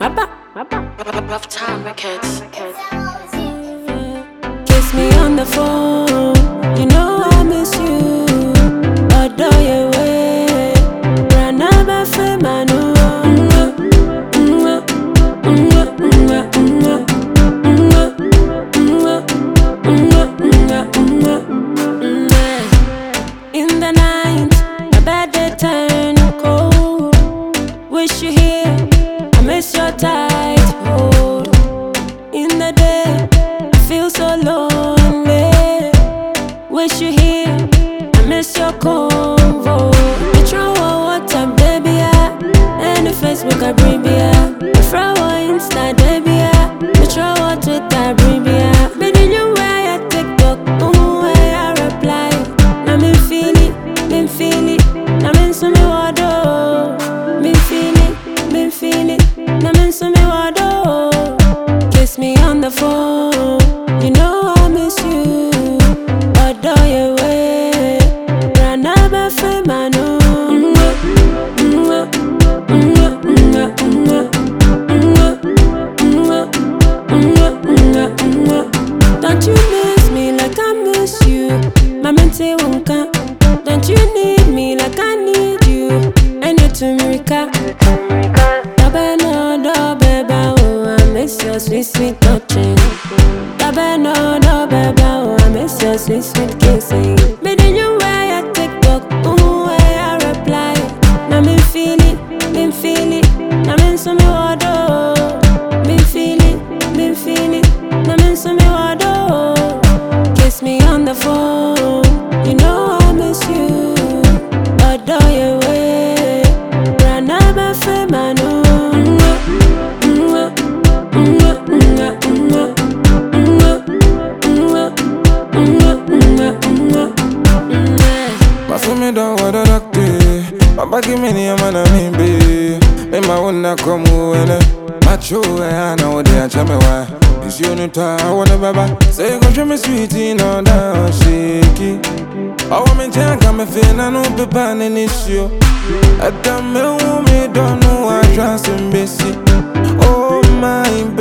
Baba. Rufftown records. Kiss me on the phone. wish you here. I miss your convo. You throw a water, baby. Yeah. And the Facebook, I bring yeah. You throw a Insta, baby. Yeah. You throw a Twitter, bring yeah. Been in your way, I TikTok, ooh, I reply. I'm in Philly, been Philly. I'm in some water. Been Philly, been Philly. I'm in some water. Kiss me on the phone. Your sweet sweet touching. Dabe no do beba oh I miss your sweet sweet kissing. Me then you wear your TikTok, ooh where I reply. Now me feel it, me feel it. Now me so me wado. Me feel it, me feel it. Now me so me wado. Kiss me on the phone. Mabaki mini ya mana mimbi Mima una kwa muwele. Machuwe ana odi achamewa Isi unuta wane baba. Say go show me sweetie no da shiki. Awa I mefina nupepa ninisio Ata me umi dono wa trust mbesi Oh my baby